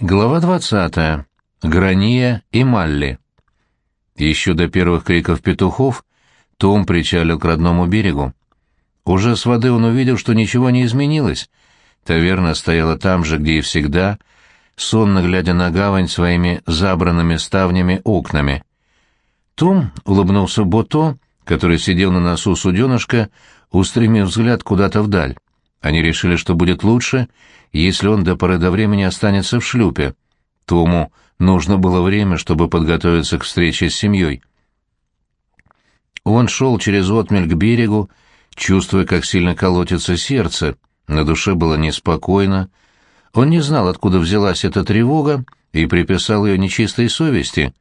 Глава 20. Грания и Малли. Еще до первых криков петухов Том причалил к родному берегу. Уже с воды он увидел, что ничего не изменилось. Таверна стояла там же, где и всегда, сонно глядя на гавань своими забранными ставнями окнами. Том улыбнулся Бото, который сидел на носу суденышка, устремив взгляд куда-то вдаль. Они решили, что будет лучше, если он до поры до времени останется в шлюпе. Тому нужно было время, чтобы подготовиться к встрече с семьей. Он шел через отмель к берегу, чувствуя, как сильно колотится сердце, на душе было неспокойно. Он не знал, откуда взялась эта тревога, и приписал ее нечистой совести.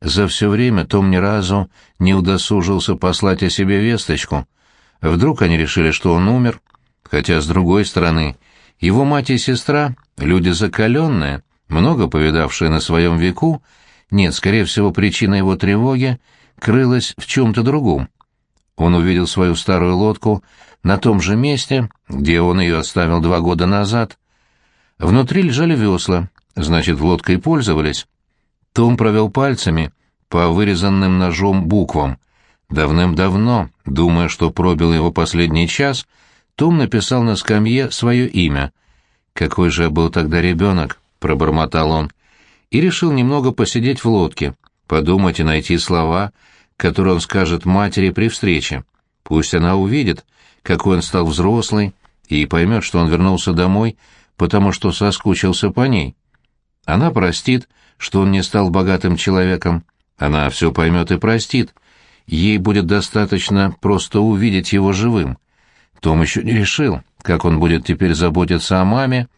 За все время Том ни разу не удосужился послать о себе весточку. Вдруг они решили, что он умер, хотя, с другой стороны, его мать и сестра — люди закаленные, много повидавшие на своем веку, нет, скорее всего, причина его тревоги крылась в чем-то другом. Он увидел свою старую лодку на том же месте, где он ее оставил два года назад. Внутри лежали весла, значит, лодкой пользовались. Том провел пальцами по вырезанным ножом буквам. Давным-давно, думая, что пробил его последний час, — том написал на скамье свое имя. «Какой же был тогда ребенок», — пробормотал он, и решил немного посидеть в лодке, подумать и найти слова, которые он скажет матери при встрече. Пусть она увидит, какой он стал взрослый, и поймет, что он вернулся домой, потому что соскучился по ней. Она простит, что он не стал богатым человеком. Она все поймет и простит. Ей будет достаточно просто увидеть его живым. Том еще не решил, как он будет теперь заботиться о маме.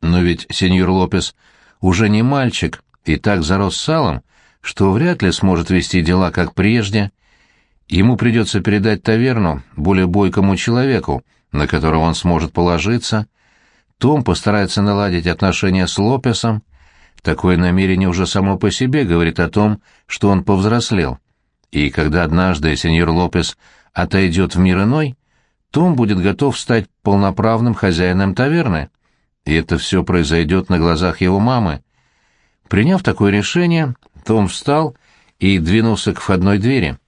Но ведь сеньор Лопес уже не мальчик и так зарос салом, что вряд ли сможет вести дела как прежде. Ему придется передать таверну более бойкому человеку, на которого он сможет положиться. Том постарается наладить отношения с Лопесом. Такое намерение уже само по себе говорит о том, что он повзрослел. И когда однажды сеньор Лопес отойдет в мир иной, том будет готов стать полноправным хозяином таверны. И это все произойдет на глазах его мамы. Приняв такое решение, Том встал и двинулся к входной двери.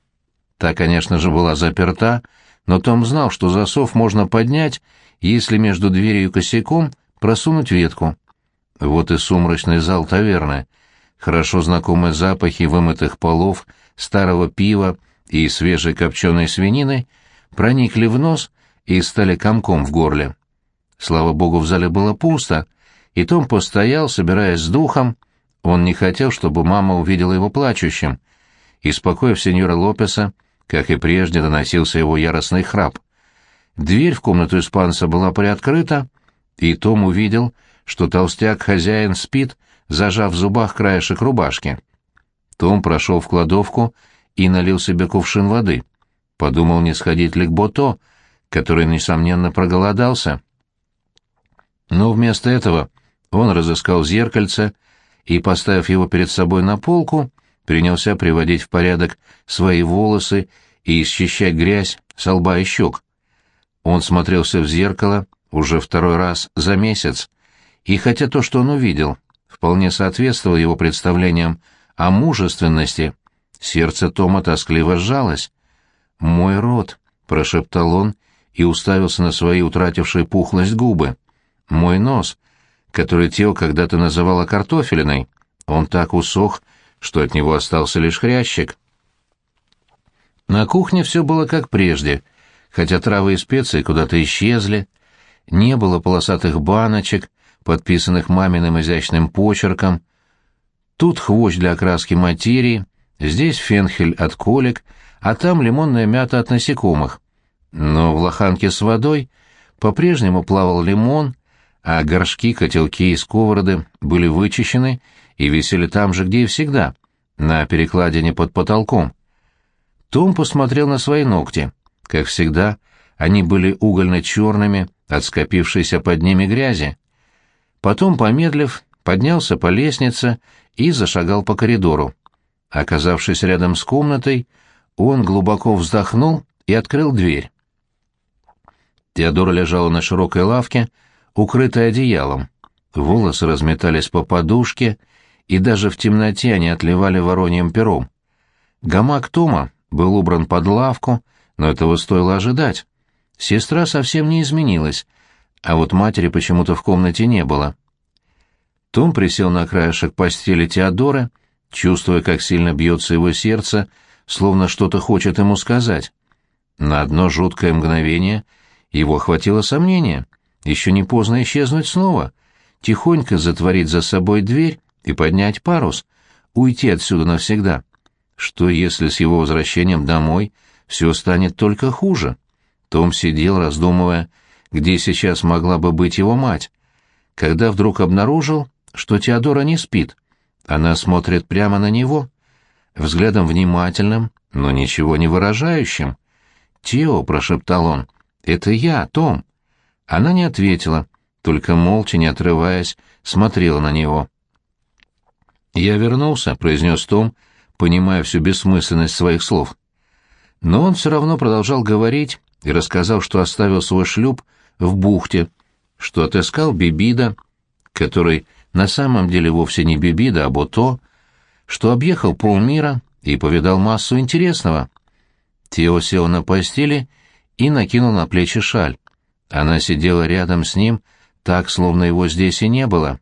Та, конечно же, была заперта, но Том знал, что засов можно поднять, если между дверью и косяком просунуть ветку. Вот и сумрачный зал таверны. Хорошо знакомые запахи вымытых полов, старого пива и свежей копченой свинины — проникли в нос и стали комком в горле. Слава богу, в зале было пусто, и Том постоял, собираясь с духом. Он не хотел, чтобы мама увидела его плачущим. Испокоив сеньора Лопеса, как и прежде, доносился его яростный храп. Дверь в комнату испанца была приоткрыта, и Том увидел, что толстяк-хозяин спит, зажав в зубах краешек рубашки. Том прошел в кладовку и налил себе кувшин воды подумал, не сходить ли к Бото, который, несомненно, проголодался. Но вместо этого он разыскал зеркальце и, поставив его перед собой на полку, принялся приводить в порядок свои волосы и счищать грязь с лба и щек. Он смотрелся в зеркало уже второй раз за месяц, и хотя то, что он увидел, вполне соответствовало его представлениям о мужественности, сердце Тома тоскливо сжалось. «Мой рот», — прошептал он и уставился на свои утратившие пухлость губы. «Мой нос, который Тео когда-то называла картофелиной, он так усох, что от него остался лишь хрящик». На кухне все было как прежде, хотя травы и специи куда-то исчезли. Не было полосатых баночек, подписанных маминым изящным почерком. Тут хвощ для окраски материи, здесь фенхель от колик — а там лимонная мята от насекомых. Но в лоханке с водой по-прежнему плавал лимон, а горшки, котелки и сковороды были вычищены и висели там же, где и всегда, на перекладине под потолком. Том посмотрел на свои ногти. Как всегда, они были угольно-черными от скопившейся под ними грязи. Потом, помедлив, поднялся по лестнице и зашагал по коридору. Оказавшись рядом с комнатой, он глубоко вздохнул и открыл дверь. Теодора лежала на широкой лавке, укрытая одеялом. волосы разметались по подушке, и даже в темноте они отливали вороньим пером. Гамак Тома был убран под лавку, но этого стоило ожидать. Сестра совсем не изменилась, а вот матери почему-то в комнате не было. Том присел на краешек постели Теодора, чувствуя, как сильно бьется его сердце, словно что-то хочет ему сказать. На одно жуткое мгновение его охватило сомнение. Еще не поздно исчезнуть снова, тихонько затворить за собой дверь и поднять парус, уйти отсюда навсегда. Что, если с его возвращением домой все станет только хуже? Том сидел, раздумывая, где сейчас могла бы быть его мать, когда вдруг обнаружил, что Теодора не спит. Она смотрит прямо на него, взглядом внимательным, но ничего не выражающим. «Тео», — прошептал он, — «это я, Том». Она не ответила, только молча, не отрываясь, смотрела на него. «Я вернулся», — произнес Том, понимая всю бессмысленность своих слов. Но он все равно продолжал говорить и рассказал, что оставил свой шлюп в бухте, что отыскал Бибида, который на самом деле вовсе не Бибида, а Бото, что объехал полмира и повидал массу интересного. Тео сел на постели и накинул на плечи шаль. Она сидела рядом с ним, так, словно его здесь и не было.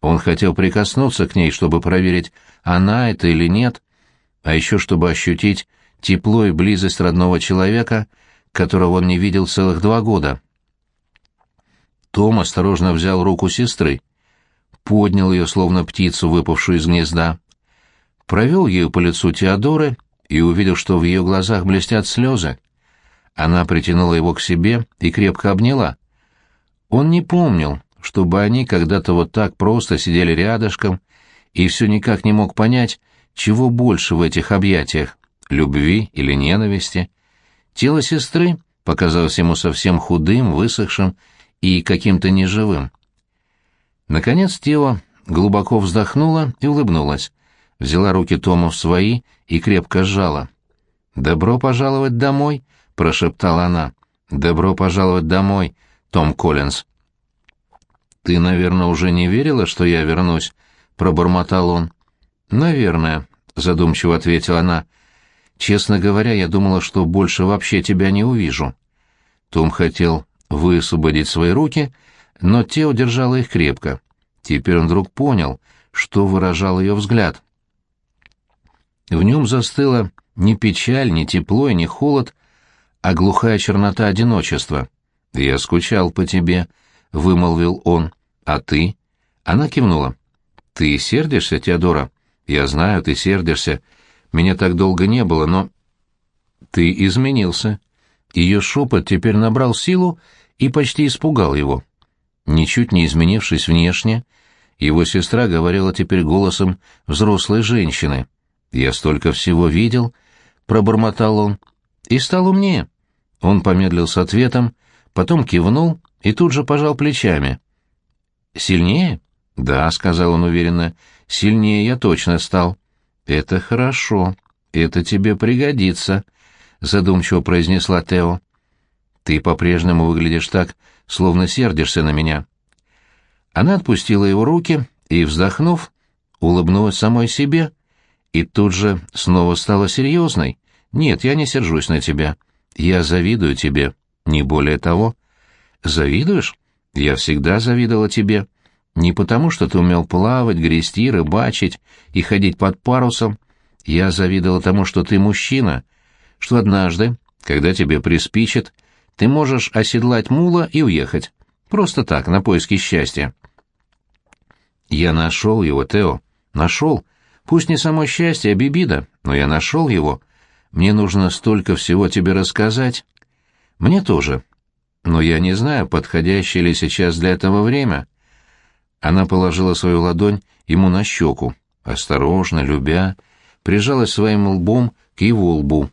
Он хотел прикоснуться к ней, чтобы проверить, она это или нет, а еще чтобы ощутить тепло и близость родного человека, которого он не видел целых два года. Том осторожно взял руку сестры поднял ее, словно птицу, выпавшую из гнезда. Провел ею по лицу Теодоры и увидел, что в ее глазах блестят слезы. Она притянула его к себе и крепко обняла. Он не помнил, чтобы они когда-то вот так просто сидели рядышком, и все никак не мог понять, чего больше в этих объятиях — любви или ненависти. Тело сестры показалось ему совсем худым, высохшим и каким-то неживым. Наконец Тео глубоко вздохнула и улыбнулась, взяла руки Тома в свои и крепко сжала. «Добро пожаловать домой», — прошептала она. «Добро пожаловать домой, Том Коллинз». «Ты, наверное, уже не верила, что я вернусь?» — пробормотал он. «Наверное», — задумчиво ответила она. «Честно говоря, я думала, что больше вообще тебя не увижу». Том хотел высвободить свои руки, но Тео держала их крепко. Теперь он вдруг понял, что выражал ее взгляд. В нем застыла не печаль, не тепло и не холод, а глухая чернота одиночества. «Я скучал по тебе», — вымолвил он. «А ты?» Она кивнула. «Ты сердишься, Теодора?» «Я знаю, ты сердишься. Меня так долго не было, но...» «Ты изменился». Ее шепот теперь набрал силу и почти испугал его. Ничуть не изменившись внешне, его сестра говорила теперь голосом взрослой женщины. «Я столько всего видел», — пробормотал он, — «и стал умнее». Он помедлил с ответом, потом кивнул и тут же пожал плечами. «Сильнее?» «Да», — сказал он уверенно, — «сильнее я точно стал». «Это хорошо, это тебе пригодится», — задумчиво произнесла Тео. «Ты по-прежнему выглядишь так, словно сердишься на меня». Она отпустила его руки и, вздохнув, улыбнулась самой себе и тут же снова стала серьезной. «Нет, я не сержусь на тебя. Я завидую тебе, не более того». «Завидуешь? Я всегда завидовала тебе. Не потому, что ты умел плавать, грести, рыбачить и ходить под парусом. Я завидовала тому, что ты мужчина, что однажды, когда тебе приспичит, ты можешь оседлать мула и уехать. Просто так, на поиски счастья. Я нашел его, Тео. Нашел. Пусть не само счастье, а бибида, но я нашел его. Мне нужно столько всего тебе рассказать. Мне тоже. Но я не знаю, подходящее ли сейчас для этого время. Она положила свою ладонь ему на щеку, осторожно, любя, прижалась своим лбом к его лбу.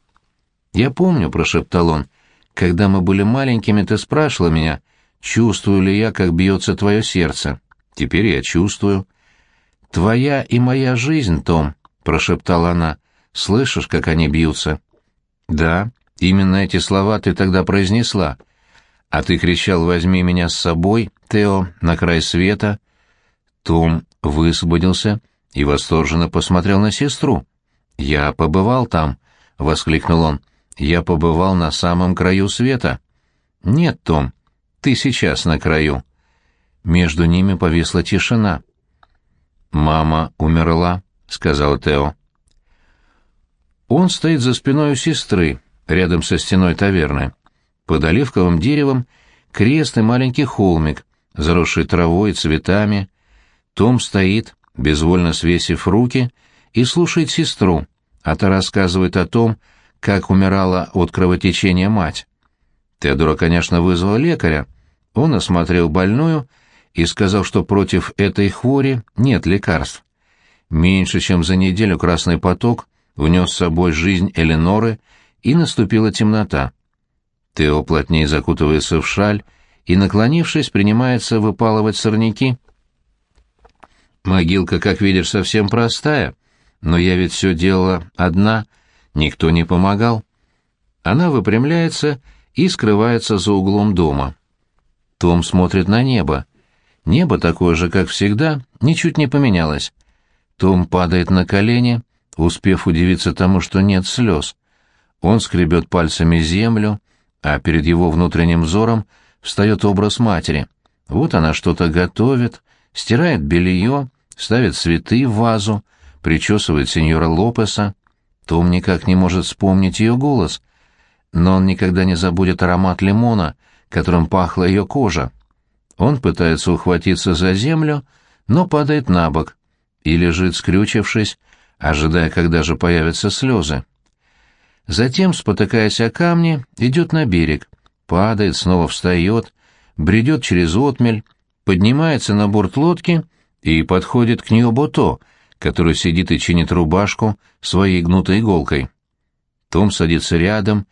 «Я помню», — прошептал он, — «когда мы были маленькими, ты спрашивала меня, чувствую ли я, как бьется твое сердце. Теперь я чувствую. «Твоя и моя жизнь, Том», — прошептала она. «Слышишь, как они бьются?» «Да, именно эти слова ты тогда произнесла. «А ты кричал, возьми меня с собой, Тео, на край света». Том высвободился и восторженно посмотрел на сестру. «Я побывал там», — воскликнул он. «Я побывал на самом краю света». «Нет, Том, ты сейчас на краю». Между ними повисла тишина. «Мама умерла», — сказал Тео. Он стоит за спиной у сестры, рядом со стеной таверны. Под оливковым деревом крест и маленький холмик, заросший травой и цветами. Том стоит, безвольно свесив руки, и слушает сестру, а та рассказывает о том, как умирала от кровотечения мать. Теодора, конечно, вызвал лекаря. Он осмотрел больную и сказал, что против этой хвори нет лекарств. Меньше чем за неделю красный поток внес с собой жизнь Эленоры, и наступила темнота. Тео плотнее закутывается в шаль и, наклонившись, принимается выпалывать сорняки. Могилка, как видишь, совсем простая, но я ведь все делала одна, никто не помогал. Она выпрямляется и скрывается за углом дома. Том смотрит на небо. Небо такое же, как всегда, ничуть не поменялось. Том падает на колени, успев удивиться тому, что нет слез. Он скребет пальцами землю, а перед его внутренним взором встает образ матери. Вот она что-то готовит, стирает белье, ставит цветы в вазу, причесывает сеньора Лопеса. Том никак не может вспомнить ее голос, но он никогда не забудет аромат лимона, которым пахла ее кожа. Он пытается ухватиться за землю, но падает на бок и лежит, скрючившись, ожидая, когда же появятся слезы. Затем, спотыкаясь о камни, идет на берег, падает, снова встает, бредет через отмель, поднимается на борт лодки и подходит к нее Бото, который сидит и чинит рубашку своей гнутой иголкой. Том садится рядом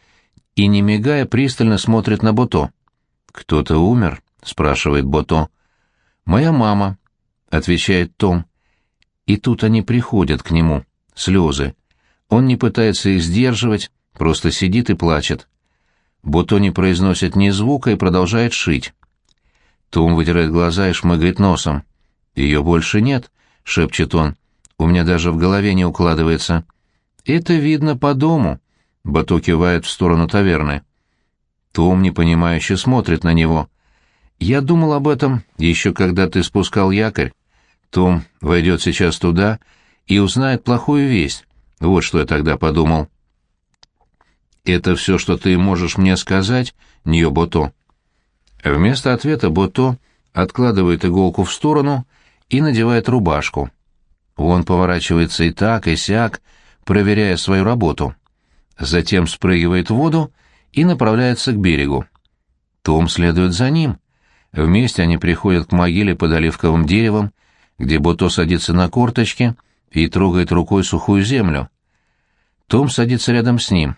и, не мигая, пристально смотрит на Бото. «Кто-то умер?» — спрашивает Бото. «Моя мама», — отвечает Том. И тут они приходят к нему, слезы. Он не пытается их сдерживать, просто сидит и плачет. Бото не произносит ни звука и продолжает шить. Том вытирает глаза и шмыгает носом. «Ее больше нет», — шепчет он. «У меня даже в голове не укладывается». «Это видно по дому», — Бато кивает в сторону таверны. Том непонимающе смотрит на него. «Я думал об этом еще когда ты спускал якорь. Том войдет сейчас туда и узнает плохую весть. Вот что я тогда подумал». «Это все, что ты можешь мне сказать, Ньо Бото?» Вместо ответа Бото откладывает иголку в сторону и надевает рубашку. Он поворачивается и так, и сяк, проверяя свою работу. Затем спрыгивает в воду и направляется к берегу. Том следует за ним. Вместе они приходят к могиле под оливковым деревом, где Бото садится на корточки и трогает рукой сухую землю. Том садится рядом с ним.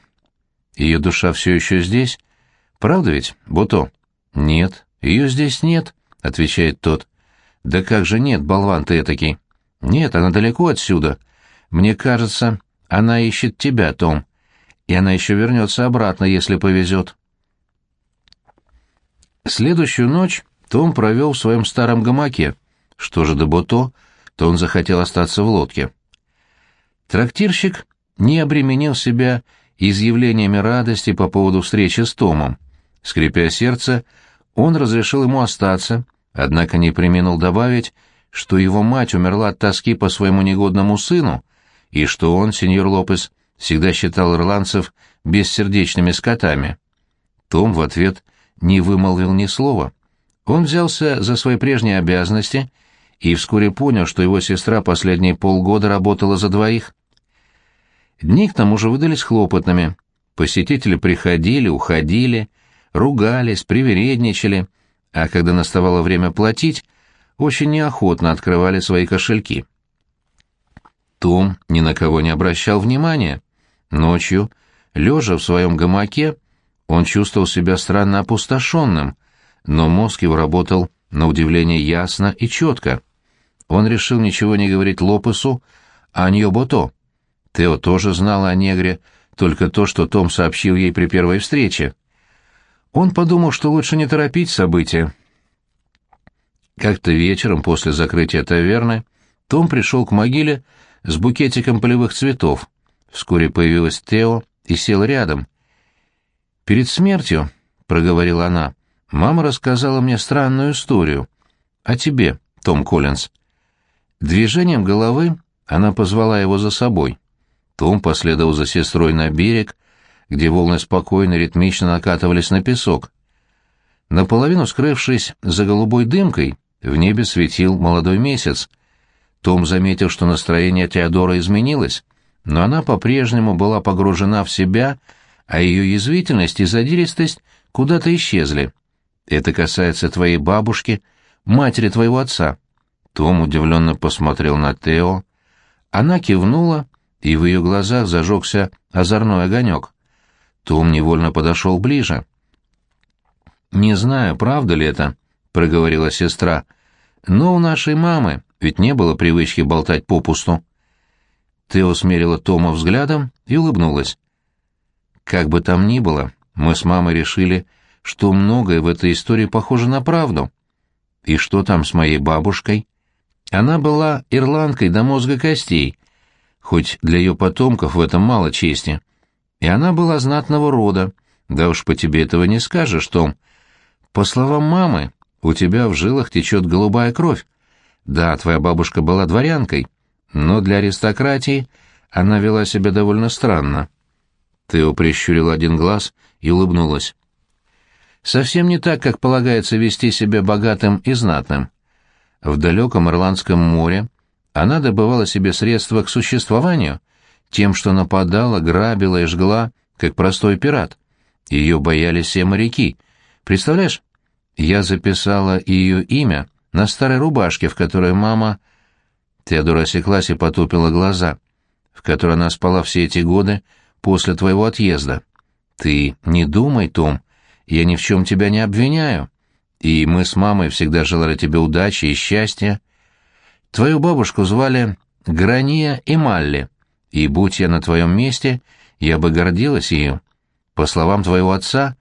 Ее душа все еще здесь? Правда ведь, Бото? Нет, ее здесь нет, отвечает тот. Да как же нет, болван ты этакий? Нет, она далеко отсюда. Мне кажется, она ищет тебя, Том и она еще вернется обратно, если повезет. Следующую ночь Том провел в своем старом гамаке. Что же до Бото, то он захотел остаться в лодке. Трактирщик не обременил себя изъявлениями радости по поводу встречи с Томом. Скрипя сердце, он разрешил ему остаться, однако не применил добавить, что его мать умерла от тоски по своему негодному сыну, и что он, сеньор Лопес, всегда считал ирландцев бессердечными скотами. Том в ответ не вымолвил ни слова. Он взялся за свои прежние обязанности и вскоре понял, что его сестра последние полгода работала за двоих. Дни к тому же выдались хлопотными. Посетители приходили, уходили, ругались, привередничали, а когда наставало время платить, очень неохотно открывали свои кошельки. Том ни на кого не обращал внимания. Ночью, лежа в своем гамаке, он чувствовал себя странно опустошенным, но мозг его работал на удивление ясно и четко. Он решил ничего не говорить Лопесу о Ньобото. Тео тоже знала о негре, только то, что Том сообщил ей при первой встрече. Он подумал, что лучше не торопить события. Как-то вечером после закрытия таверны Том пришел к могиле с букетиком полевых цветов. Вскоре появилась Тео и сел рядом. «Перед смертью», — проговорила она, — «мама рассказала мне странную историю. О тебе, Том Коллинз». Движением головы она позвала его за собой. Том последовал за сестрой на берег, где волны спокойно ритмично накатывались на песок. Наполовину скрывшись за голубой дымкой, в небе светил молодой месяц. Том заметил, что настроение Теодора изменилось, но она по-прежнему была погружена в себя, а ее язвительность и задиристость куда-то исчезли. Это касается твоей бабушки, матери твоего отца. Том удивленно посмотрел на Тео. Она кивнула, и в ее глазах зажегся озорной огонек. Том невольно подошел ближе. «Не знаю, правда ли это», — проговорила сестра, — «но у нашей мамы ведь не было привычки болтать попусту». Тео смерила Тома взглядом и улыбнулась. «Как бы там ни было, мы с мамой решили, что многое в этой истории похоже на правду. И что там с моей бабушкой? Она была ирландкой до мозга костей, хоть для ее потомков в этом мало чести. И она была знатного рода, да уж по тебе этого не скажешь, Том. По словам мамы, у тебя в жилах течет голубая кровь. Да, твоя бабушка была дворянкой, но для аристократии она вела себя довольно странно. Тео прищурил один глаз и улыбнулась. Совсем не так, как полагается вести себя богатым и знатным. В далеком Ирландском море она добывала себе средства к существованию тем, что нападала, грабила и жгла, как простой пират. Ее боялись все моряки. Представляешь, я записала ее имя на старой рубашке, в которой мама... Теодора осеклась и потупила глаза, в которой она спала все эти годы после твоего отъезда. Ты не думай, Том, я ни в чем тебя не обвиняю, и мы с мамой всегда желали тебе удачи и счастья. Твою бабушку звали Грания и Малли, и, будь я на твоем месте, я бы гордилась ею. По словам твоего отца,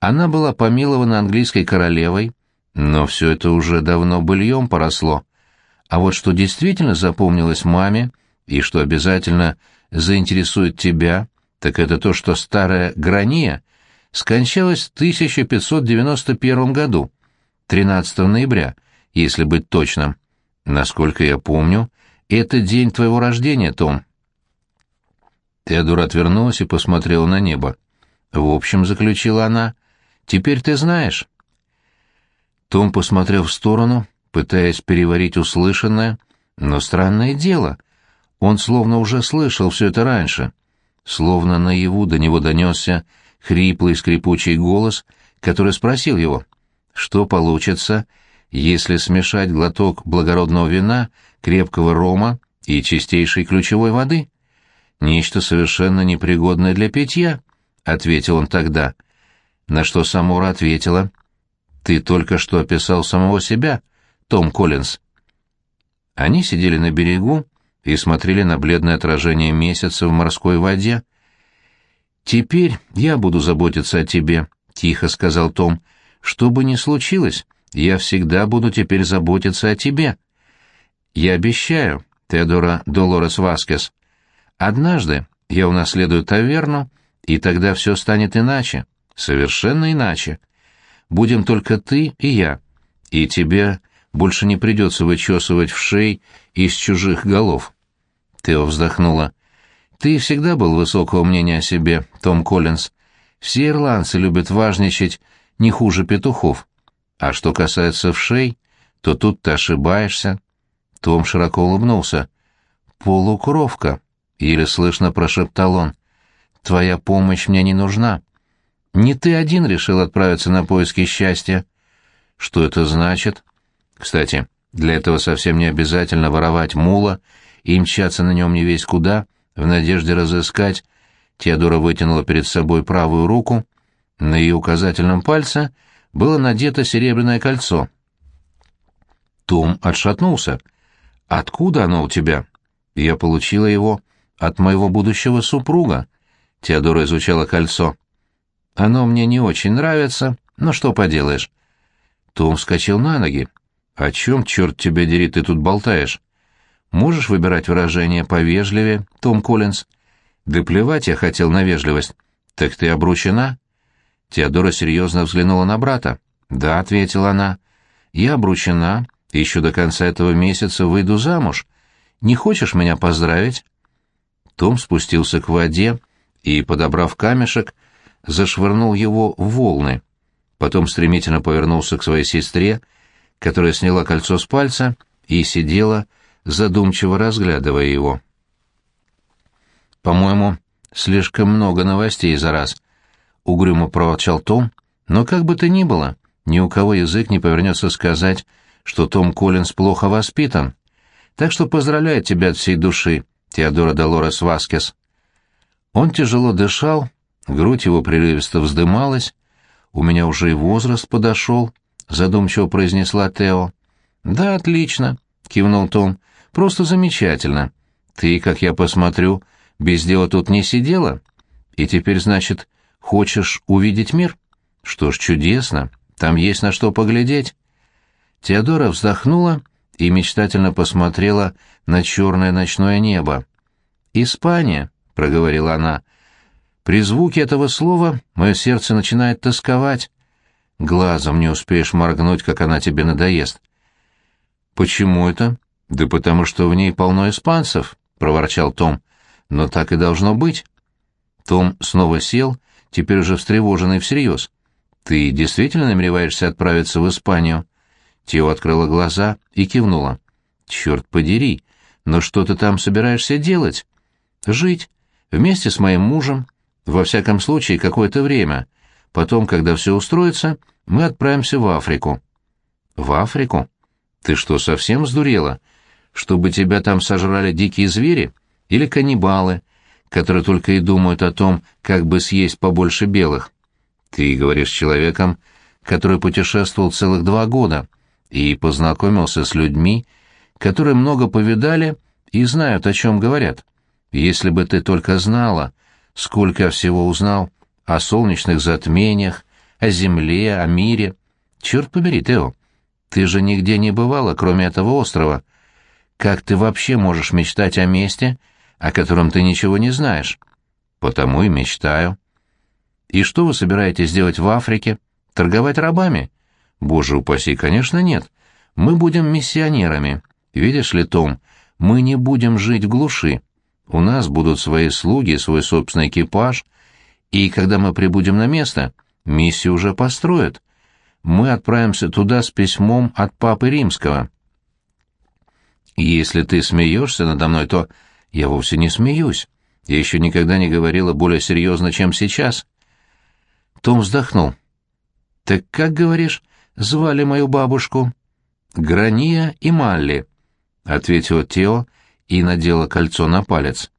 она была помилована английской королевой, но все это уже давно быльем поросло. А вот что действительно запомнилось маме, и что обязательно заинтересует тебя, так это то, что старая Грания скончалась в 1591 году, 13 ноября, если быть точным. Насколько я помню, это день твоего рождения, Том. Теодор отвернулась и посмотрела на небо. В общем, заключила она, теперь ты знаешь. Том посмотрел в сторону, пытаясь переварить услышанное, но странное дело, он словно уже слышал все это раньше, словно наяву до него донесся хриплый скрипучий голос, который спросил его, что получится, если смешать глоток благородного вина, крепкого рома и чистейшей ключевой воды? Нечто совершенно непригодное для питья, — ответил он тогда. На что Самура ответила, — ты только что описал самого себя, Том Коллинз. Они сидели на берегу и смотрели на бледное отражение месяца в морской воде. «Теперь я буду заботиться о тебе», — тихо сказал Том. «Что бы ни случилось, я всегда буду теперь заботиться о тебе. Я обещаю, Теодора Долорес Васкес. Однажды я унаследую таверну, и тогда все станет иначе, совершенно иначе. Будем только ты и я, и тебе больше не придется вычесывать в шей из чужих голов. Тео вздохнула. Ты всегда был высокого мнения о себе, Том Коллинз. Все ирландцы любят важничать не хуже петухов. А что касается вшей, то тут ты ошибаешься. Том широко улыбнулся. «Полукровка», — еле слышно прошептал он. «Твоя помощь мне не нужна. Не ты один решил отправиться на поиски счастья». «Что это значит?» «Кстати, для этого совсем не обязательно воровать мула и мчаться на нем не весь куда, в надежде разыскать». Теодора вытянула перед собой правую руку. На ее указательном пальце — было надето серебряное кольцо. Том отшатнулся. «Откуда оно у тебя?» «Я получила его от моего будущего супруга». Теодора изучала кольцо. Оно мне не очень нравится, но что поделаешь. Том вскочил на ноги. «О чем, черт тебя дери, ты тут болтаешь? Можешь выбирать выражение повежливее, Том Коллинз?» «Да плевать я хотел на вежливость. Так ты обручена?» Теодора серьезно взглянула на брата. «Да», — ответила она. «Я обручена, еще до конца этого месяца выйду замуж. Не хочешь меня поздравить?» Том спустился к воде и, подобрав камешек, зашвырнул его в волны. Потом стремительно повернулся к своей сестре, которая сняла кольцо с пальца и сидела, задумчиво разглядывая его. «По-моему, слишком много новостей за раз», — угрюмо проворчал Том, «но как бы то ни было, ни у кого язык не повернется сказать, что Том Коллинз плохо воспитан. Так что поздравляю тебя от всей души, Теодора Долорес Васкес». Он тяжело дышал, грудь его прерывисто вздымалась, «У меня уже и возраст подошел», — задумчиво произнесла Тео. «Да, отлично», — кивнул Том. «Просто замечательно. Ты, как я посмотрю, без дела тут не сидела? И теперь, значит, хочешь увидеть мир? Что ж, чудесно. Там есть на что поглядеть». Теодора вздохнула и мечтательно посмотрела на черное ночное небо. «Испания», — проговорила она, при звуке этого слова мое сердце начинает тосковать. Глазом не успеешь моргнуть, как она тебе надоест. «Почему это?» «Да потому что в ней полно испанцев», — проворчал Том. «Но так и должно быть». Том снова сел, теперь уже встревоженный всерьез. «Ты действительно намереваешься отправиться в Испанию?» Тео открыла глаза и кивнула. «Черт подери! Но что ты там собираешься делать?» «Жить. Вместе с моим мужем, во всяком случае, какое-то время. Потом, когда все устроится, мы отправимся в Африку». «В Африку? Ты что, совсем сдурела? Чтобы тебя там сожрали дикие звери? Или каннибалы, которые только и думают о том, как бы съесть побольше белых?» «Ты говоришь с человеком, который путешествовал целых два года и познакомился с людьми, которые много повидали и знают, о чем говорят. Если бы ты только знала, сколько всего узнал о солнечных затмениях, о Земле, о мире. Черт побери, Тео, ты же нигде не бывала, кроме этого острова. Как ты вообще можешь мечтать о месте, о котором ты ничего не знаешь? Потому и мечтаю. И что вы собираетесь делать в Африке? Торговать рабами? Боже упаси, конечно, нет. Мы будем миссионерами. Видишь ли, Том, мы не будем жить в глуши. У нас будут свои слуги, свой собственный экипаж, и когда мы прибудем на место, миссию уже построят. Мы отправимся туда с письмом от Папы Римского. Если ты смеешься надо мной, то я вовсе не смеюсь. Я еще никогда не говорила более серьезно, чем сейчас. Том вздохнул. «Так как, говоришь, звали мою бабушку?» «Грания и Малли», — ответила Тео, — и надела кольцо на палец.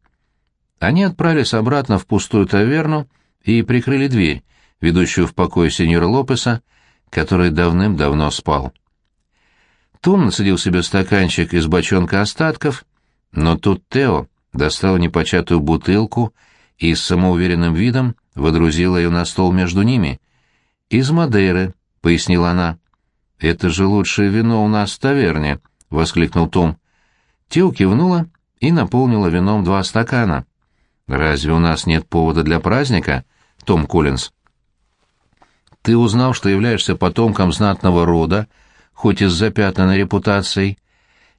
Они отправились обратно в пустую таверну и прикрыли дверь, ведущую в покой сеньора Лопеса, который давным-давно спал. Том насадил себе стаканчик из бочонка остатков, но тут Тео достал непочатую бутылку и с самоуверенным видом водрузила ее на стол между ними. «Из Мадейры», — пояснила она. «Это же лучшее вино у нас в таверне», — воскликнул Том. Тил кивнула и наполнила вином два стакана. «Разве у нас нет повода для праздника, Том Коллинз?» «Ты узнал, что являешься потомком знатного рода, хоть и с запятнанной репутацией.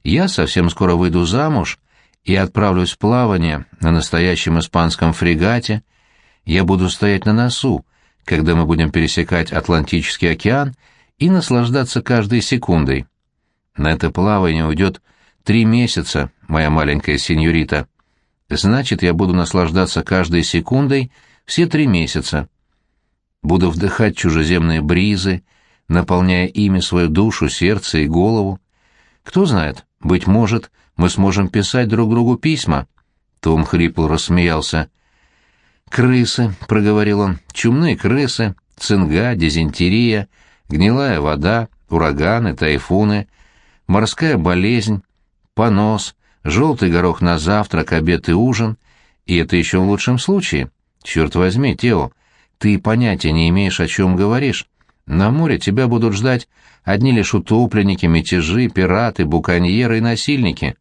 Я совсем скоро выйду замуж и отправлюсь в плавание на настоящем испанском фрегате. Я буду стоять на носу, когда мы будем пересекать Атлантический океан и наслаждаться каждой секундой. На это плавание уйдет Три месяца, моя маленькая сеньорита. Значит, я буду наслаждаться каждой секундой все три месяца. Буду вдыхать чужеземные бризы, наполняя ими свою душу, сердце и голову. Кто знает, быть может, мы сможем писать друг другу письма. Том хрипло рассмеялся. «Крысы», — проговорил он, — «чумные крысы, цинга, дизентерия, гнилая вода, ураганы, тайфуны, морская болезнь, понос, желтый горох на завтрак, обед и ужин. И это еще в лучшем случае. Черт возьми, Тео, Ты понятия не имеешь, о чем говоришь. На море тебя будут ждать одни лишь утопленники, мятежи, пираты, буконьеры и насильники.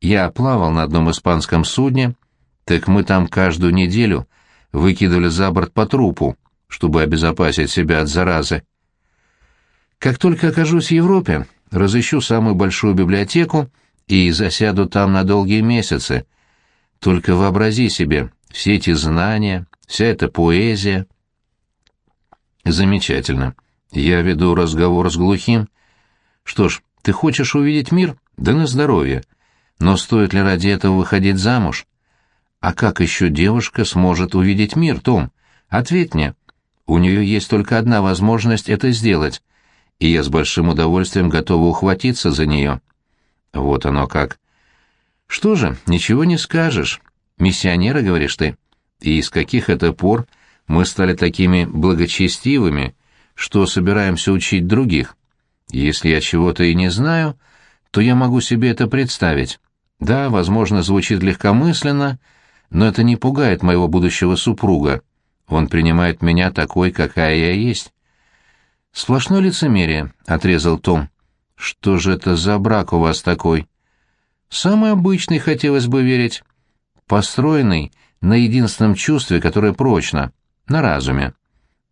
Я плавал на одном испанском судне, так мы там каждую неделю выкидывали за борт по трупу, чтобы обезопасить себя от заразы. Как только окажусь в Европе, разыщу самую большую библиотеку и засяду там на долгие месяцы. Только вообрази себе все эти знания, вся эта поэзия. Замечательно. Я веду разговор с глухим. Что ж, ты хочешь увидеть мир? Да на здоровье. Но стоит ли ради этого выходить замуж? А как еще девушка сможет увидеть мир, Том? Ответь мне. У нее есть только одна возможность это сделать, и я с большим удовольствием готова ухватиться за нее. Вот оно как. Что же, ничего не скажешь. Миссионеры, говоришь ты? И с каких это пор мы стали такими благочестивыми, что собираемся учить других? Если я чего-то и не знаю, то я могу себе это представить. Да, возможно, звучит легкомысленно, но это не пугает моего будущего супруга. Он принимает меня такой, какая я есть. Сплошное лицемерие, — отрезал Том. Что же это за брак у вас такой? Самый обычный, хотелось бы верить. Построенный на единственном чувстве, которое прочно, на разуме.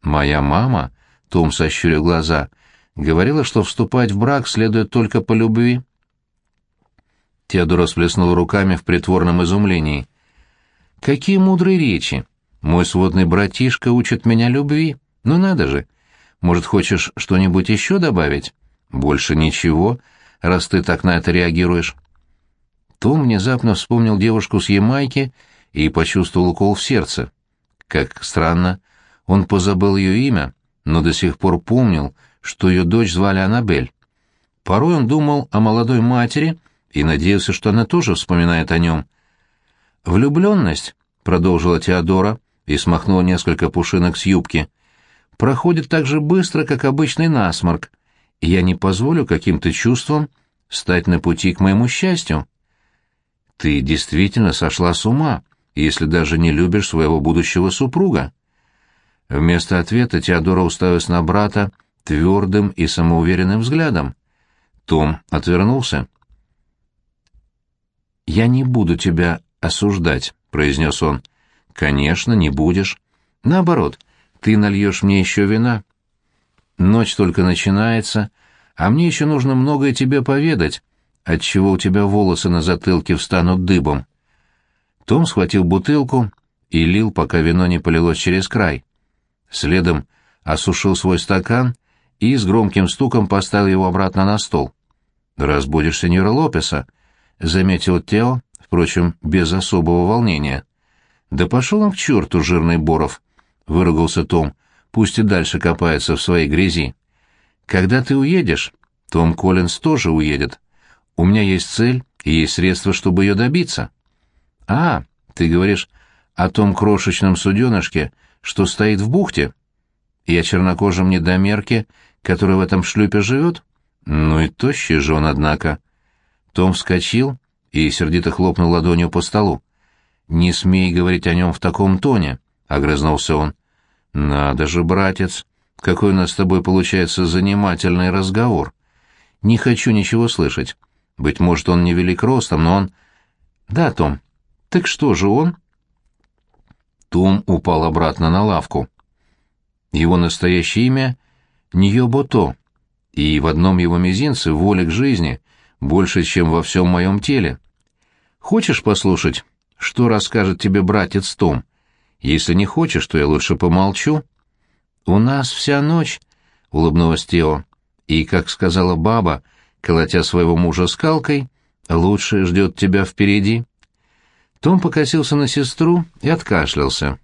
Моя мама, — Том сощурил глаза, — говорила, что вступать в брак следует только по любви. Теодор всплеснул руками в притворном изумлении. «Какие мудрые речи! Мой сводный братишка учит меня любви. Ну надо же! Может, хочешь что-нибудь еще добавить?» «Больше ничего, раз ты так на это реагируешь». Том внезапно вспомнил девушку с Ямайки и почувствовал укол в сердце. Как странно, он позабыл ее имя, но до сих пор помнил, что ее дочь звали Аннабель. Порой он думал о молодой матери — и надеялся, что она тоже вспоминает о нем. «Влюбленность», — продолжила Теодора и смахнула несколько пушинок с юбки, — «проходит так же быстро, как обычный насморк, и я не позволю каким-то чувствам стать на пути к моему счастью». «Ты действительно сошла с ума, если даже не любишь своего будущего супруга». Вместо ответа Теодора уставилась на брата твердым и самоуверенным взглядом. Том отвернулся. «Я не буду тебя осуждать», — произнес он. «Конечно, не будешь. Наоборот, ты нальешь мне еще вина. Ночь только начинается, а мне еще нужно многое тебе поведать, отчего у тебя волосы на затылке встанут дыбом». Том схватил бутылку и лил, пока вино не полилось через край. Следом осушил свой стакан и с громким стуком поставил его обратно на стол. «Разбудишь сеньора Лопеса», — заметил Тео, впрочем, без особого волнения. «Да пошел он к черту, жирный Боров!» — выругался Том. «Пусть и дальше копается в своей грязи. Когда ты уедешь, Том Коллинз тоже уедет. У меня есть цель и есть средства, чтобы ее добиться». «А, ты говоришь о том крошечном суденышке, что стоит в бухте? И о чернокожем недомерке, который в этом шлюпе живет? Ну и тощий же он, однако». Том вскочил и сердито хлопнул ладонью по столу. «Не смей говорить о нем в таком тоне», — огрызнулся он. «Надо же, братец, какой у нас с тобой получается занимательный разговор. Не хочу ничего слышать. Быть может, он не велик ростом, но он...» «Да, Том. Так что же он?» Том упал обратно на лавку. Его настоящее имя — Ньобото, и в одном его мизинце воля к жизни — больше, чем во всем моем теле. Хочешь послушать, что расскажет тебе братец Том? Если не хочешь, то я лучше помолчу. У нас вся ночь, — улыбнулась Тео, — и, как сказала баба, колотя своего мужа скалкой, лучше ждет тебя впереди. Том покосился на сестру и откашлялся.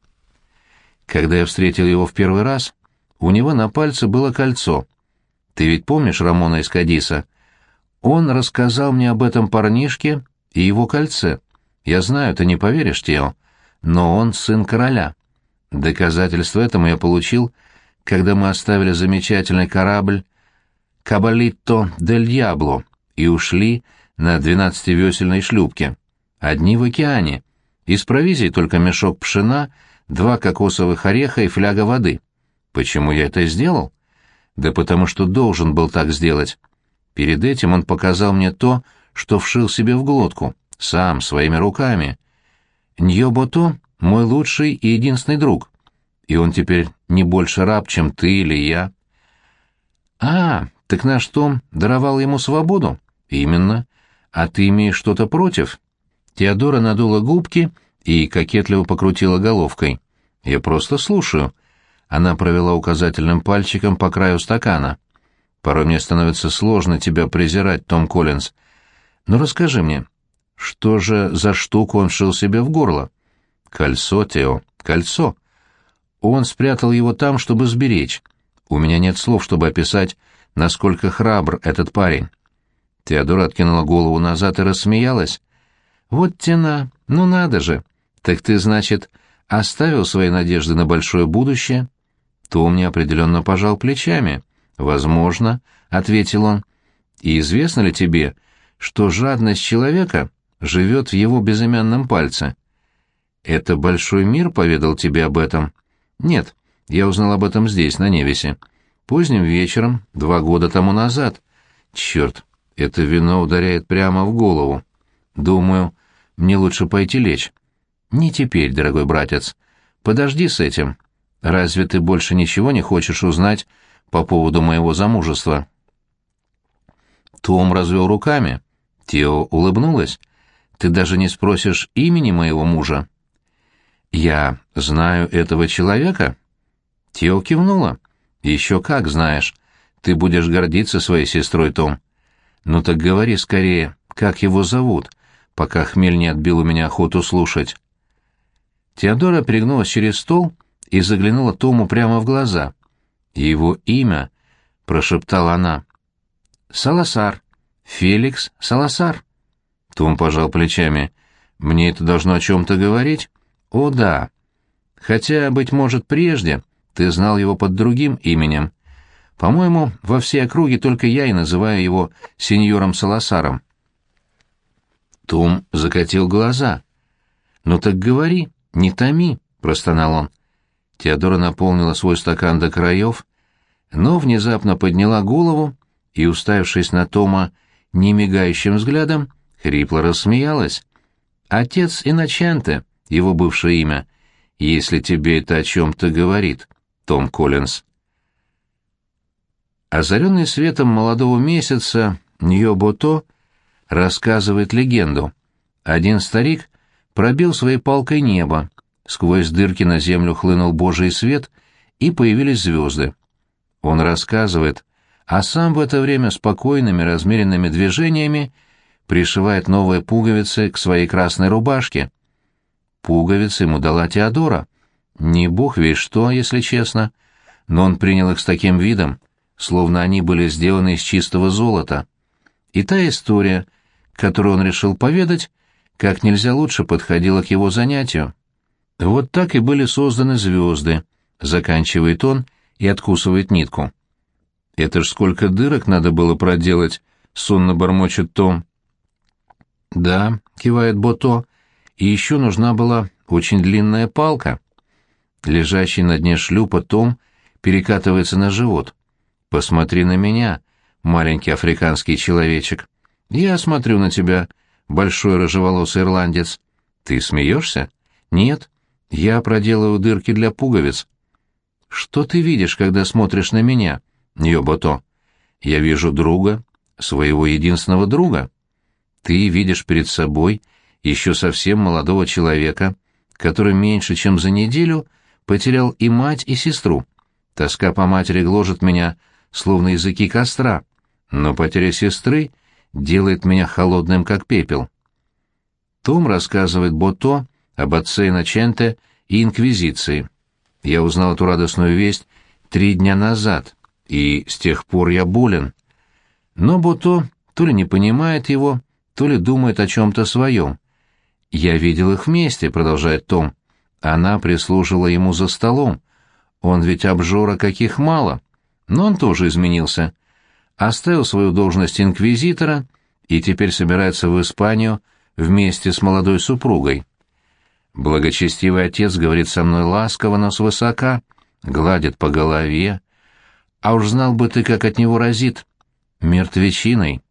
Когда я встретил его в первый раз, у него на пальце было кольцо. Ты ведь помнишь Рамона из Кадиса? Он рассказал мне об этом парнишке и его кольце. Я знаю, ты не поверишь, Тео, но он сын короля. Доказательство этому я получил, когда мы оставили замечательный корабль «Кабалитто дель Дьябло» и ушли на двенадцативесельной шлюпке. Одни в океане. Из провизии только мешок пшена два кокосовых ореха и фляга воды. Почему я это сделал? Да потому что должен был так сделать. Перед этим он показал мне то, что вшил себе в глотку, сам, своими руками. Ньобото — мой лучший и единственный друг, и он теперь не больше раб, чем ты или я. А, так наш Том даровал ему свободу? Именно. А ты имеешь что-то против? Теодора надула губки и кокетливо покрутила головкой. Я просто слушаю. Она провела указательным пальчиком по краю стакана. Порой мне становится сложно тебя презирать, Том Коллинз. Но расскажи мне, что же за штуку он шил себе в горло? Кольцо, Тео, кольцо. Он спрятал его там, чтобы сберечь. У меня нет слов, чтобы описать, насколько храбр этот парень. Теодора откинула голову назад и рассмеялась. «Вот тена, ну надо же! Так ты, значит, оставил свои надежды на большое будущее?» Том неопределенно пожал плечами. «Возможно», — ответил он. «И известно ли тебе, что жадность человека живет в его безымянном пальце?» «Это большой мир поведал тебе об этом?» «Нет, я узнал об этом здесь, на Невесе. Поздним вечером, два года тому назад. Черт, это вино ударяет прямо в голову. Думаю, мне лучше пойти лечь. Не теперь, дорогой братец. Подожди с этим. Разве ты больше ничего не хочешь узнать по поводу моего замужества?» Том развел руками. Тео улыбнулась. «Ты даже не спросишь имени моего мужа?» «Я знаю этого человека?» Тео кивнула. «Еще как знаешь. Ты будешь гордиться своей сестрой, Том. Ну так говори скорее, как его зовут, пока хмель не отбил у меня охоту слушать». Теодора перегнулась через стол и заглянула Тому прямо в глаза. «Его имя?» — прошептала она. «Саласар. Феликс Саласар». Том пожал плечами. «Мне это должно о чем-то говорить?» «О, да. Хотя, быть может, прежде ты знал его под другим именем. По-моему, во всей округе только я и называю его сеньором Саласаром». Том закатил глаза. «Ну так говори, не томи», — простонал он. Теодора наполнила свой стакан до краев, но внезапно подняла голову и, уставившись на Тома немигающим взглядом, хрипло рассмеялась. «Отец Иначанте, его бывшее имя, если тебе это о чем-то говорит, Том Коллинз». Озаренный светом молодого месяца Ньобото рассказывает легенду. Один старик пробил своей палкой небо, сквозь дырки на землю хлынул Божий свет, и появились звезды. Он рассказывает, а сам в это время спокойными размеренными движениями пришивает новые пуговицы к своей красной рубашке. Пуговицы ему дала Теодора. Не бог весь что, если честно, но он принял их с таким видом, словно они были сделаны из чистого золота. И та история, которую он решил поведать, как нельзя лучше подходила к его занятию. Вот так и были созданы звезды, заканчивает он и откусывает нитку. Это ж сколько дырок надо было проделать, сонно бормочет Том. Да, кивает Бото, и еще нужна была очень длинная палка. Лежащий на дне шлюпа Том перекатывается на живот. Посмотри на меня, маленький африканский человечек. Я смотрю на тебя, большой рыжеволосый ирландец. Ты смеешься? Нет. Я проделываю дырки для пуговиц. Что ты видишь, когда смотришь на меня, Ньобото? Я вижу друга, своего единственного друга. Ты видишь перед собой еще совсем молодого человека, который меньше, чем за неделю потерял и мать, и сестру. Тоска по матери гложет меня, словно языки костра, но потеря сестры делает меня холодным, как пепел. Том рассказывает Бото об отце Иначенте и Инквизиции. Я узнал эту радостную весть три дня назад, и с тех пор я болен. Но Бото то ли не понимает его, то ли думает о чем-то своем. «Я видел их вместе», — продолжает Том. Она прислужила ему за столом. Он ведь обжора каких мало. Но он тоже изменился оставил свою должность инквизитора и теперь собирается в Испанию вместе с молодой супругой. Благочестивый отец говорит со мной ласково, но свысока, гладит по голове. А уж знал бы ты, как от него разит. Мертвечиной.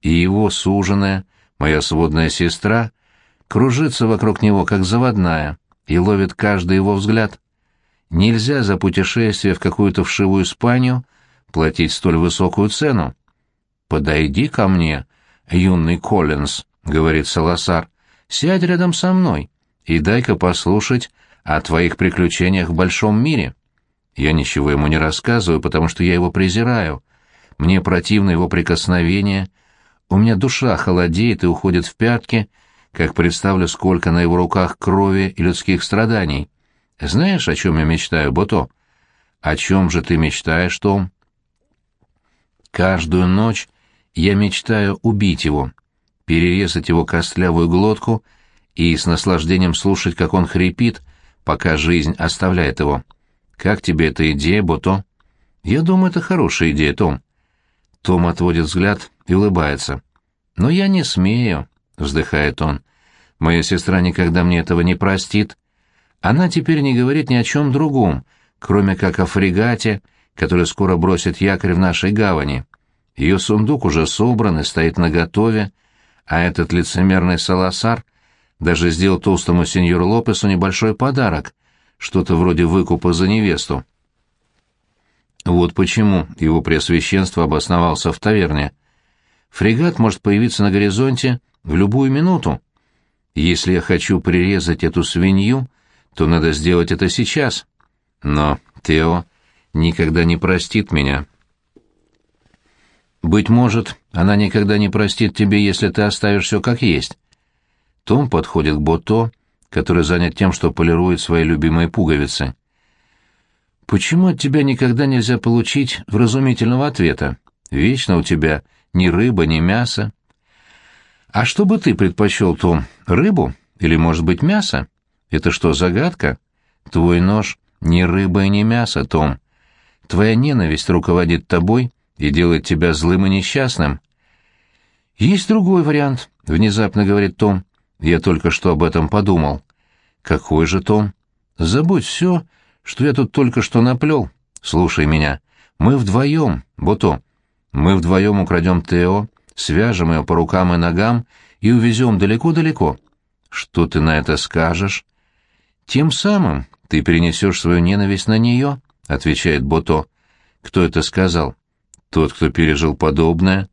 И его суженая, моя сводная сестра, кружится вокруг него, как заводная, и ловит каждый его взгляд. Нельзя за путешествие в какую-то вшивую Испанию платить столь высокую цену. «Подойди ко мне, юный Коллинз», — говорит Саласар, — «сядь рядом со мной и дай-ка послушать о твоих приключениях в большом мире». Я ничего ему не рассказываю, потому что я его презираю. Мне противно его прикосновение. У меня душа холодеет и уходит в пятки, как представлю, сколько на его руках крови и людских страданий. Знаешь, о чем я мечтаю, Бото? О чем же ты мечтаешь, Том? Каждую ночь я мечтаю убить его, перерезать его костлявую глотку и с наслаждением слушать, как он хрипит, пока жизнь оставляет его. Как тебе эта идея, Бото? Я думаю, это хорошая идея, Том. Том отводит взгляд и улыбается. Но я не смею, вздыхает он. Моя сестра никогда мне этого не простит. Она теперь не говорит ни о чем другом, кроме как о фрегате, который скоро бросит якорь в нашей гавани. Ее сундук уже собран и стоит наготове, а этот лицемерный Саласар даже сделал толстому сеньору Лопесу небольшой подарок, что-то вроде выкупа за невесту. Вот почему его преосвященство обосновался в таверне. Фрегат может появиться на горизонте в любую минуту. Если я хочу прирезать эту свинью, то надо сделать это сейчас. Но Тео никогда не простит меня». Быть может, она никогда не простит тебе, если ты оставишь все как есть. Том подходит к Бото, который занят тем, что полирует свои любимые пуговицы. Почему от тебя никогда нельзя получить вразумительного ответа? Вечно у тебя ни рыба, ни мясо. А что бы ты предпочел, Том, рыбу или, может быть, мясо? Это что, загадка? Твой нож — ни рыба и ни мясо, Том. Твоя ненависть руководит тобой, и делает тебя злым и несчастным. Есть другой вариант, внезапно говорит Том. Я только что об этом подумал. Какой же Том? Забудь все, что я тут только что наплел. Слушай меня. Мы вдвоем, Бото. Мы вдвоем украдем Тео, свяжем ее по рукам и ногам и увезем далеко-далеко. Что ты на это скажешь? Тем самым ты перенесешь свою ненависть на нее, отвечает Бото. Кто это сказал? Тот, кто пережил подобное.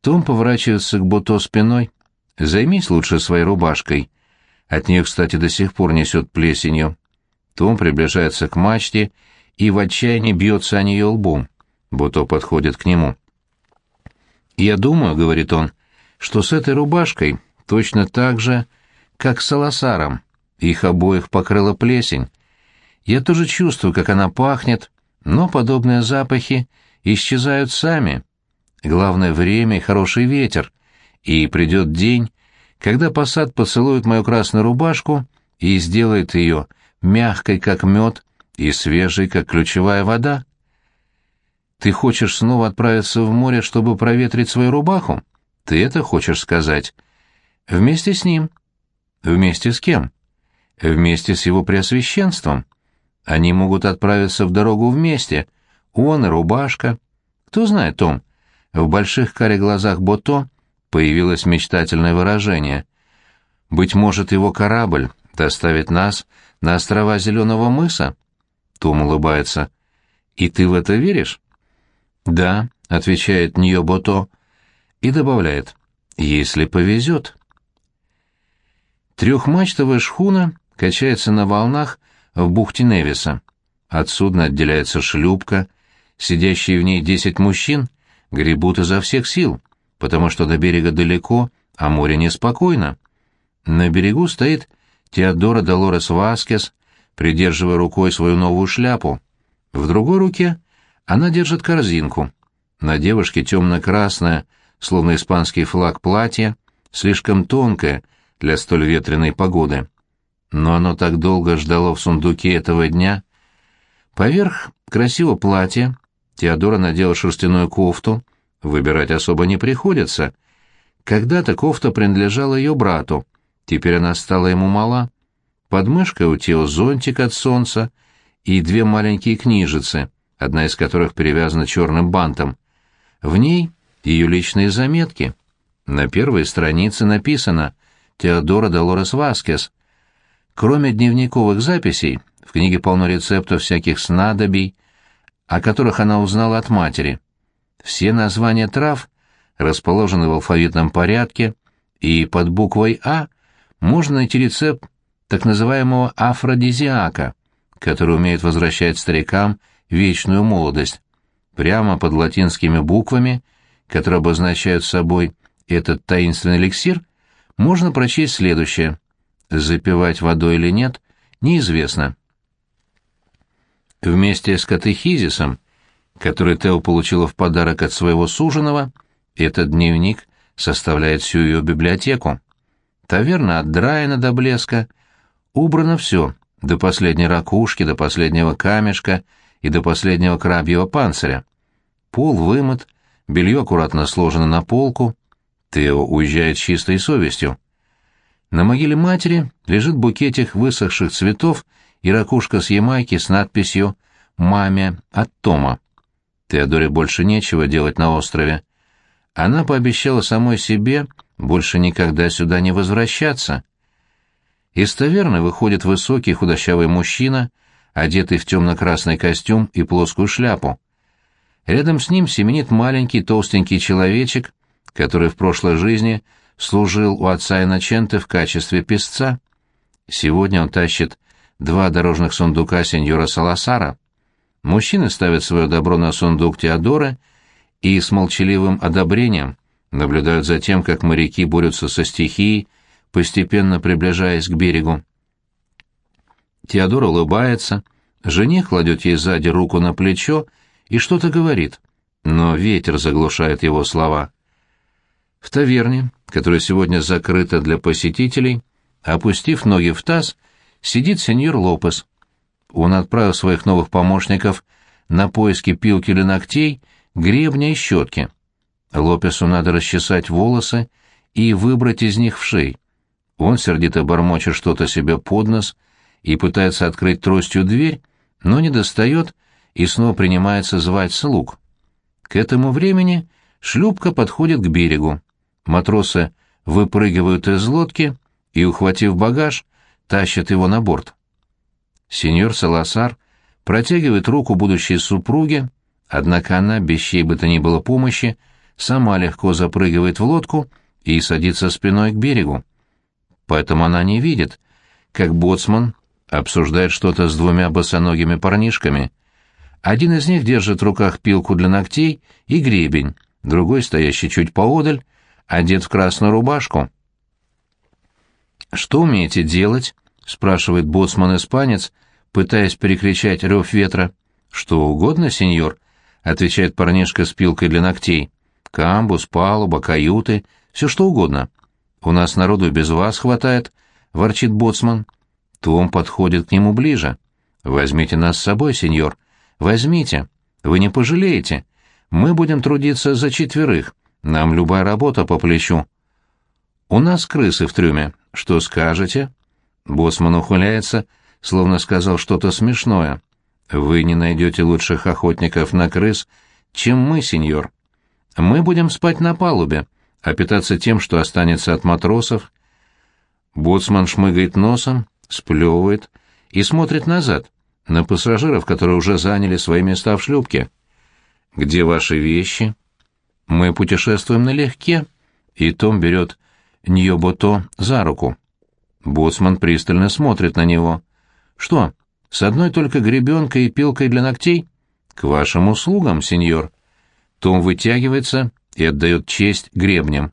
Том поворачивается к Бото спиной. Займись лучше своей рубашкой. От нее, кстати, до сих пор несет плесенью. Том приближается к мачте и в отчаянии бьется о нее лбом. Бото подходит к нему. «Я думаю, — говорит он, — что с этой рубашкой точно так же, как с Саласаром. Их обоих покрыла плесень. Я тоже чувствую, как она пахнет, но подобные запахи исчезают сами. Главное — время и хороший ветер. И придет день, когда посад поцелует мою красную рубашку и сделает ее мягкой, как мед, и свежей, как ключевая вода. Ты хочешь снова отправиться в море, чтобы проветрить свою рубаху? Ты это хочешь сказать? Вместе с ним. Вместе с кем? Вместе с его преосвященством. Они могут отправиться в дорогу вместе, он и рубашка. Кто знает, Том, в больших каре глазах Бото появилось мечтательное выражение. Быть может, его корабль доставит нас на острова Зеленого мыса? Том улыбается. И ты в это веришь? Да, отвечает нее Бото и добавляет. Если повезет. Трехмачтовая шхуна качается на волнах в бухте Невиса. От судна отделяется шлюпка, Сидящие в ней десять мужчин гребут изо всех сил, потому что до берега далеко, а море неспокойно. На берегу стоит Теодора Долорес Васкес, придерживая рукой свою новую шляпу. В другой руке она держит корзинку. На девушке темно-красное, словно испанский флаг платье, слишком тонкое для столь ветреной погоды. Но оно так долго ждало в сундуке этого дня. Поверх красивого платья Теодора надела шерстяную кофту, выбирать особо не приходится. Когда-то кофта принадлежала ее брату, теперь она стала ему мала. под мышкой у Тео зонтик от солнца и две маленькие книжицы, одна из которых перевязана черным бантом. В ней ее личные заметки. На первой странице написано «Теодора Долорес Васкес». Кроме дневниковых записей, в книге полно рецептов всяких снадобий, о которых она узнала от матери. Все названия трав расположены в алфавитном порядке, и под буквой «А» можно найти рецепт так называемого афродизиака, который умеет возвращать старикам вечную молодость. Прямо под латинскими буквами, которые обозначают собой этот таинственный эликсир, можно прочесть следующее. Запивать водой или нет, неизвестно. Вместе с катехизисом, который Тео получила в подарок от своего суженого, этот дневник составляет всю ее библиотеку. Таверна от Драйна до блеска, убрано все, до последней ракушки, до последнего камешка и до последнего крабьего панциря. Пол вымыт, белье аккуратно сложено на полку. Тео уезжает с чистой совестью. На могиле матери лежит букетик высохших цветов и ракушка с Ямайки с надписью «Маме от Тома». Теодоре больше нечего делать на острове. Она пообещала самой себе больше никогда сюда не возвращаться. Из таверны выходит высокий худощавый мужчина, одетый в темно-красный костюм и плоскую шляпу. Рядом с ним семенит маленький толстенький человечек, который в прошлой жизни служил у отца Иначенте в качестве песца. Сегодня он тащит два дорожных сундука сеньора Саласара. Мужчины ставят свое добро на сундук Теодора и с молчаливым одобрением наблюдают за тем, как моряки борются со стихией, постепенно приближаясь к берегу. Теодор улыбается, жених кладет ей сзади руку на плечо и что-то говорит, но ветер заглушает его слова. В таверне, которая сегодня закрыта для посетителей, опустив ноги в таз, сидит сеньор Лопес. Он отправил своих новых помощников на поиски пилки или ногтей, гребня и щетки. Лопесу надо расчесать волосы и выбрать из них вшей. Он сердито бормочет что-то себе под нос и пытается открыть тростью дверь, но не достает и снова принимается звать слуг. К этому времени шлюпка подходит к берегу. Матросы выпрыгивают из лодки и, ухватив багаж, тащат его на борт. Сеньор Саласар протягивает руку будущей супруге, однако она, без чьей бы то ни было помощи, сама легко запрыгивает в лодку и садится спиной к берегу. Поэтому она не видит, как боцман обсуждает что-то с двумя босоногими парнишками. Один из них держит в руках пилку для ногтей и гребень, другой, стоящий чуть поодаль, одет в красную рубашку. «Что умеете делать?» — спрашивает боцман-испанец, пытаясь перекричать рев ветра. «Что угодно, сеньор», — отвечает парнишка с пилкой для ногтей. «Камбус, палуба, каюты, все что угодно. У нас народу без вас хватает», — ворчит боцман. Том подходит к нему ближе. «Возьмите нас с собой, сеньор. Возьмите. Вы не пожалеете. Мы будем трудиться за четверых. Нам любая работа по плечу». «У нас крысы в трюме. Что скажете?» Боцман ухмыляется, словно сказал что-то смешное. «Вы не найдете лучших охотников на крыс, чем мы, сеньор. Мы будем спать на палубе, а питаться тем, что останется от матросов». Боцман шмыгает носом, сплевывает и смотрит назад, на пассажиров, которые уже заняли свои места в шлюпке. «Где ваши вещи?» «Мы путешествуем налегке», и Том берет Ньобото за руку. Боцман пристально смотрит на него. «Что, с одной только гребенкой и пилкой для ногтей?» «К вашим услугам, сеньор». Том вытягивается и отдает честь гребням.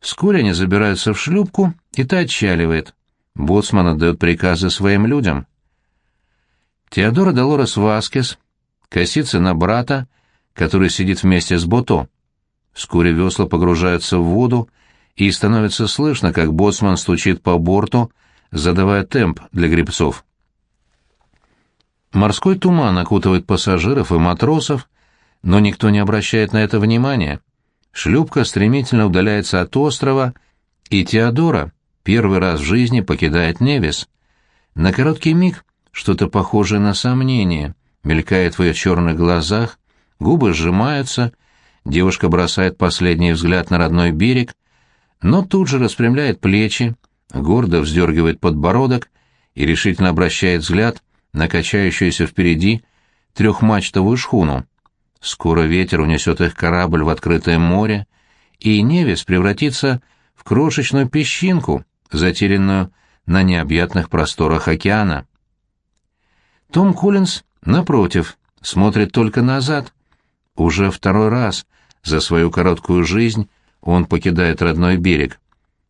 Вскоре они забираются в шлюпку, и та отчаливает. Боцман отдает приказы своим людям. Теодора Долорес Васкес косится на брата, который сидит вместе с Бото. Вскоре весла погружаются в воду, и становится слышно, как боцман стучит по борту, задавая темп для гребцов. Морской туман окутывает пассажиров и матросов, но никто не обращает на это внимания. Шлюпка стремительно удаляется от острова, и Теодора первый раз в жизни покидает Невис — На короткий миг что-то похожее на сомнение мелькает в ее черных глазах, губы сжимаются, девушка бросает последний взгляд на родной берег, но тут же распрямляет плечи, гордо вздергивает подбородок и решительно обращает взгляд на качающуюся впереди трехмачтовую шхуну. Скоро ветер унесет их корабль в открытое море, и Невис превратится в крошечную песчинку, затерянную на необъятных просторах океана. Том Коллинз, напротив, смотрит только назад. Уже второй раз за свою короткую жизнь он покидает родной берег.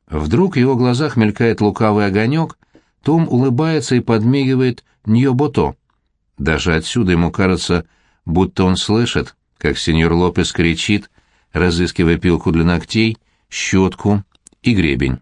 Вдруг в его глазах мелькает лукавый огонек, том улыбается и подмигивает Ньобото. Даже отсюда ему кажется, будто он слышит, как сеньор Лопес кричит, разыскивая пилку для ногтей, щетку и гребень.